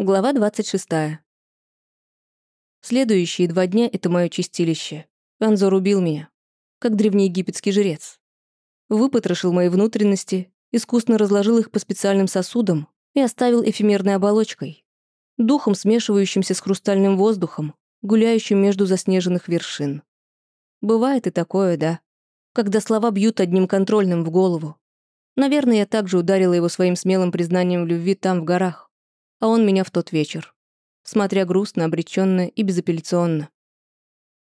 Глава 26. Следующие два дня — это мое чистилище. Анзор убил меня, как древнеегипетский жрец. Выпотрошил мои внутренности, искусно разложил их по специальным сосудам и оставил эфемерной оболочкой, духом, смешивающимся с хрустальным воздухом, гуляющим между заснеженных вершин. Бывает и такое, да, когда слова бьют одним контрольным в голову. Наверное, я также ударила его своим смелым признанием в любви там, в горах а он меня в тот вечер, смотря грустно, обреченно и безапелляционно.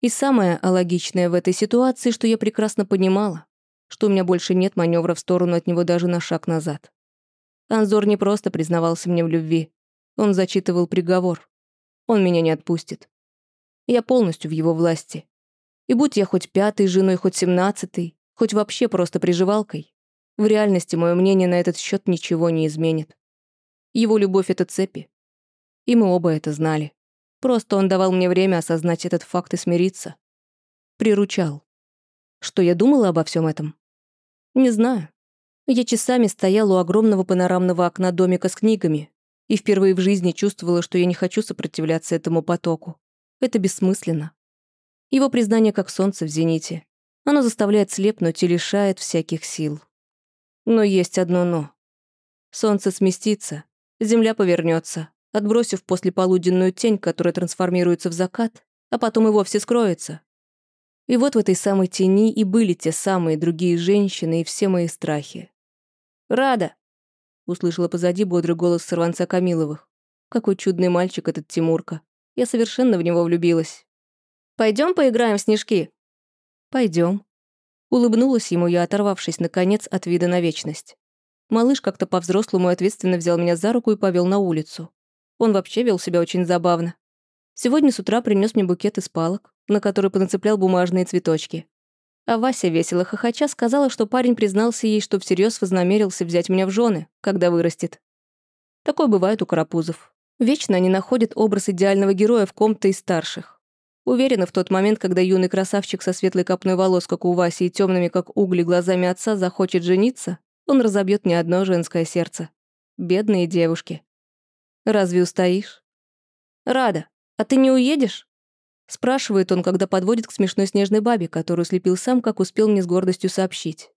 И самое алогичное в этой ситуации, что я прекрасно понимала, что у меня больше нет маневра в сторону от него даже на шаг назад. Анзор не просто признавался мне в любви, он зачитывал приговор. Он меня не отпустит. Я полностью в его власти. И будь я хоть пятой женой, хоть семнадцатой, хоть вообще просто приживалкой, в реальности мое мнение на этот счет ничего не изменит. Его любовь — это цепи. И мы оба это знали. Просто он давал мне время осознать этот факт и смириться. Приручал. Что я думала обо всем этом? Не знаю. Я часами стояла у огромного панорамного окна домика с книгами и впервые в жизни чувствовала, что я не хочу сопротивляться этому потоку. Это бессмысленно. Его признание как солнце в зените. Оно заставляет слепнуть и лишает всяких сил. Но есть одно «но». Солнце сместится, Земля повернется, отбросив послеполуденную тень, которая трансформируется в закат, а потом и вовсе скроется. И вот в этой самой тени и были те самые другие женщины и все мои страхи. «Рада!» — услышала позади бодрый голос сорванца Камиловых. «Какой чудный мальчик этот Тимурка. Я совершенно в него влюбилась. Пойдем поиграем в снежки?» Пойдем. Улыбнулась ему я, оторвавшись, наконец, от вида на вечность. Малыш как-то по-взрослому ответственно взял меня за руку и повел на улицу. Он вообще вел себя очень забавно. Сегодня с утра принес мне букет из палок, на который понацеплял бумажные цветочки. А Вася, весело хохоча, сказала, что парень признался ей, что всерьез вознамерился взять меня в жены, когда вырастет. Такое бывает у карапузов. Вечно они находят образ идеального героя в ком-то из старших. Уверена, в тот момент, когда юный красавчик со светлой копной волос, как у Васи, и темными, как угли, глазами отца захочет жениться, он разобьет не одно женское сердце. Бедные девушки. Разве устоишь? Рада, а ты не уедешь? Спрашивает он, когда подводит к смешной снежной бабе, которую слепил сам, как успел мне с гордостью сообщить.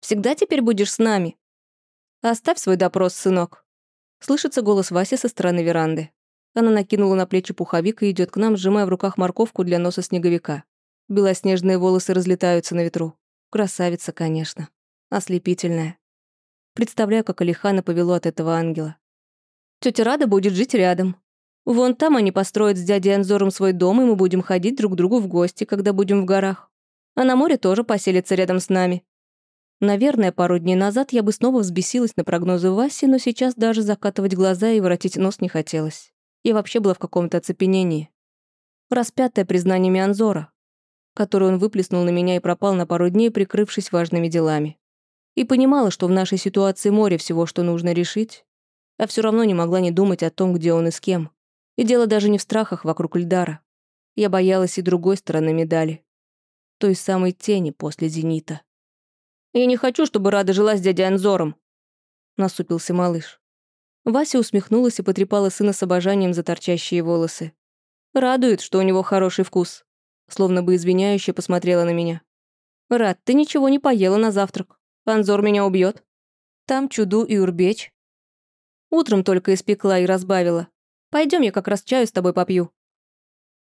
«Всегда теперь будешь с нами?» «Оставь свой допрос, сынок». Слышится голос Васи со стороны веранды. Она накинула на плечи пуховик и идет к нам, сжимая в руках морковку для носа снеговика. Белоснежные волосы разлетаются на ветру. Красавица, конечно. Ослепительная. Представляю, как Алихана повело от этого ангела. Тетя Рада будет жить рядом. Вон там они построят с дядей Анзором свой дом, и мы будем ходить друг к другу в гости, когда будем в горах. А на море тоже поселится рядом с нами. Наверное, пару дней назад я бы снова взбесилась на прогнозы Васи, но сейчас даже закатывать глаза и воротить нос не хотелось. Я вообще была в каком-то оцепенении. Распятое признаниями Анзора, которое он выплеснул на меня и пропал на пару дней, прикрывшись важными делами и понимала, что в нашей ситуации море всего, что нужно решить, а все равно не могла не думать о том, где он и с кем. И дело даже не в страхах вокруг Льдара. Я боялась и другой стороны медали. Той самой тени после зенита. «Я не хочу, чтобы Рада жила с дядей Анзором», — насупился малыш. Вася усмехнулась и потрепала сына с обожанием за торчащие волосы. «Радует, что у него хороший вкус», словно бы извиняюще посмотрела на меня. «Рад, ты ничего не поела на завтрак». Анзор меня убьет. Там чуду и урбеч. Утром только испекла и разбавила. Пойдем, я как раз чаю с тобой попью.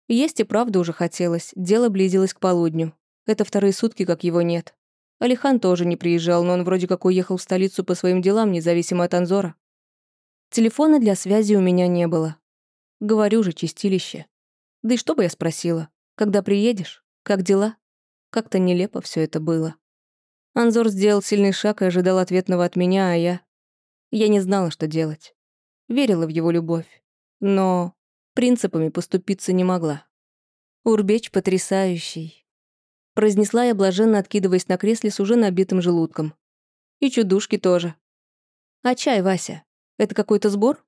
Есть и правда уже хотелось, дело близилось к полудню. Это вторые сутки, как его нет. Алихан тоже не приезжал, но он вроде как уехал в столицу по своим делам, независимо от Анзора. Телефона для связи у меня не было. Говорю же, чистилище. Да и что бы я спросила? Когда приедешь? Как дела? Как-то нелепо все это было. Анзор сделал сильный шаг и ожидал ответного от меня, а я... Я не знала, что делать. Верила в его любовь. Но принципами поступиться не могла. Урбеч потрясающий. Произнесла я, блаженно откидываясь на кресле с уже набитым желудком. И чудушки тоже. А чай, Вася, это какой-то сбор?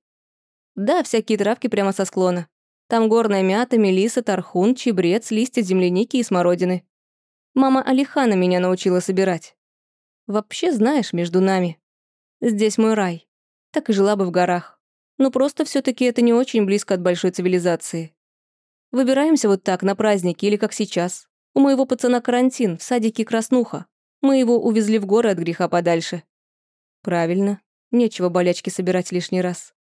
Да, всякие травки прямо со склона. Там горная мята, мелиса, тархун, чебрец, листья земляники и смородины. Мама Алихана меня научила собирать. Вообще, знаешь, между нами. Здесь мой рай. Так и жила бы в горах. Но просто все таки это не очень близко от большой цивилизации. Выбираемся вот так, на праздники или как сейчас. У моего пацана карантин, в садике Краснуха. Мы его увезли в горы от греха подальше. Правильно. Нечего болячки собирать лишний раз.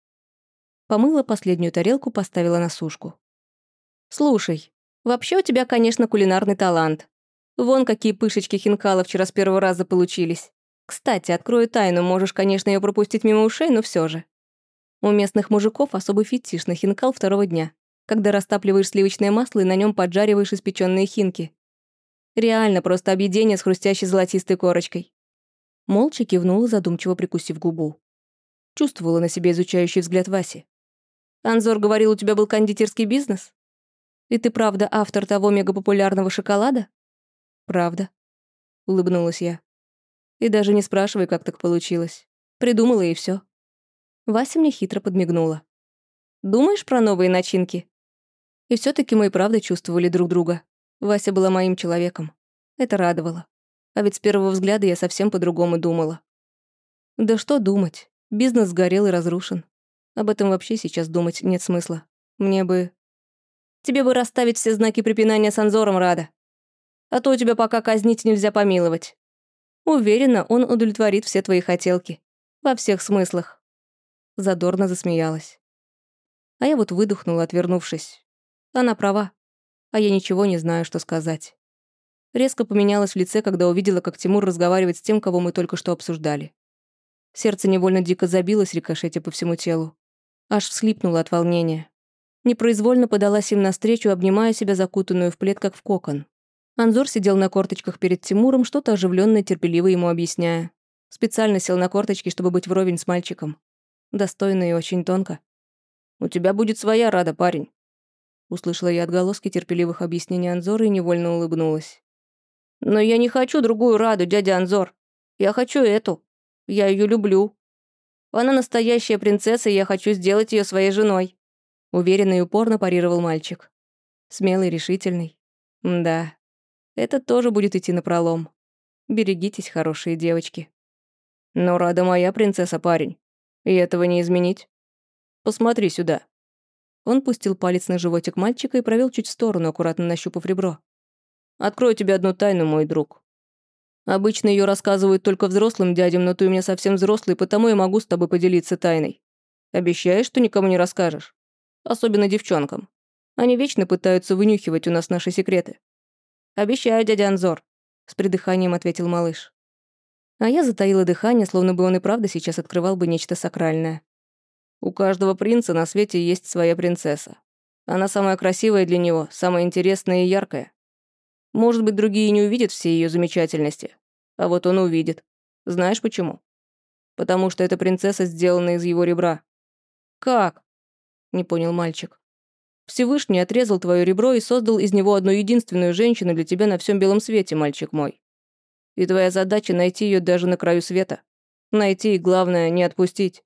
Помыла последнюю тарелку, поставила на сушку. «Слушай, вообще у тебя, конечно, кулинарный талант. Вон какие пышечки хинкала вчера с первого раза получились. Кстати, открою тайну, можешь, конечно, ее пропустить мимо ушей, но все же. У местных мужиков особый фетиш на хинкал второго дня, когда растапливаешь сливочное масло и на нем поджариваешь испеченные хинки. Реально просто объедение с хрустящей золотистой корочкой. Молча кивнула, задумчиво прикусив губу. Чувствовала на себе изучающий взгляд Васи. «Анзор говорил, у тебя был кондитерский бизнес? И ты правда автор того мегапопулярного шоколада?» «Правда», — улыбнулась я. И даже не спрашивай, как так получилось. Придумала и все. Вася мне хитро подмигнула. «Думаешь про новые начинки?» И все таки мы и правда чувствовали друг друга. Вася была моим человеком. Это радовало. А ведь с первого взгляда я совсем по-другому думала. Да что думать? Бизнес сгорел и разрушен. Об этом вообще сейчас думать нет смысла. Мне бы... Тебе бы расставить все знаки препинания с Анзором, Рада. А то тебя пока казнить нельзя помиловать. Уверена, он удовлетворит все твои хотелки. Во всех смыслах. Задорно засмеялась. А я вот выдохнула, отвернувшись. Она права. А я ничего не знаю, что сказать. Резко поменялась в лице, когда увидела, как Тимур разговаривает с тем, кого мы только что обсуждали. Сердце невольно дико забилось, рикошетя по всему телу. Аж вслипнула от волнения. Непроизвольно подалась им навстречу, обнимая себя закутанную в плед, как в кокон. Анзор сидел на корточках перед Тимуром, что-то оживленно и терпеливо ему объясняя. Специально сел на корточки, чтобы быть вровень с мальчиком. Достойно и очень тонко. «У тебя будет своя рада, парень». Услышала я отголоски терпеливых объяснений Анзора и невольно улыбнулась. «Но я не хочу другую раду, дядя Анзор. Я хочу эту. Я ее люблю. Она настоящая принцесса, и я хочу сделать ее своей женой». Уверенно и упорно парировал мальчик. Смелый, решительный. Да, это тоже будет идти на пролом. Берегитесь, хорошие девочки. Но рада моя принцесса, парень. И этого не изменить. Посмотри сюда. Он пустил палец на животик мальчика и провел чуть в сторону, аккуратно нащупав ребро. Открою тебе одну тайну, мой друг. Обычно ее рассказывают только взрослым дядям, но ты у меня совсем взрослый, потому я могу с тобой поделиться тайной. Обещаешь, что никому не расскажешь? Особенно девчонкам. Они вечно пытаются вынюхивать у нас наши секреты. «Обещаю, дядя Анзор», — с придыханием ответил малыш. А я затаила дыхание, словно бы он и правда сейчас открывал бы нечто сакральное. У каждого принца на свете есть своя принцесса. Она самая красивая для него, самая интересная и яркая. Может быть, другие не увидят все ее замечательности, а вот он увидит. Знаешь почему? Потому что эта принцесса сделана из его ребра. «Как?» — не понял мальчик. Всевышний отрезал твое ребро и создал из него одну единственную женщину для тебя на всем белом свете, мальчик мой. И твоя задача найти ее даже на краю света. Найти и, главное, не отпустить.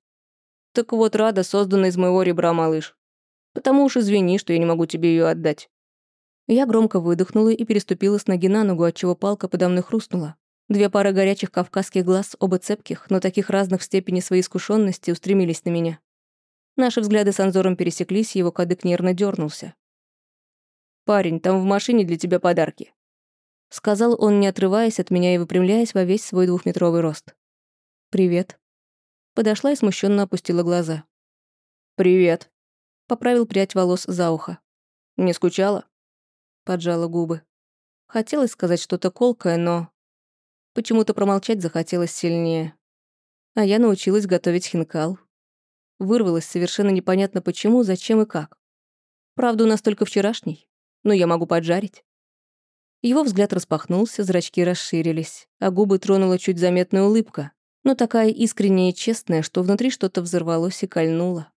Так вот, Рада создана из моего ребра, малыш. Потому уж извини, что я не могу тебе ее отдать. Я громко выдохнула и переступила с ноги на ногу, отчего палка подо мной хрустнула. Две пары горячих кавказских глаз, оба цепких, но таких разных в степени своей искушенности, устремились на меня. Наши взгляды с Анзором пересеклись, его кадык нервно дернулся. «Парень, там в машине для тебя подарки», — сказал он, не отрываясь от меня и выпрямляясь во весь свой двухметровый рост. «Привет». Подошла и смущенно опустила глаза. «Привет», — поправил прядь волос за ухо. «Не скучала?» Поджала губы. Хотелось сказать что-то колкое, но... Почему-то промолчать захотелось сильнее. А я научилась готовить хинкал, Вырвалась совершенно непонятно почему, зачем и как. Правда, у нас только вчерашний, но я могу поджарить. Его взгляд распахнулся, зрачки расширились, а губы тронула чуть заметная улыбка, но такая искренняя и честная, что внутри что-то взорвалось и кольнуло.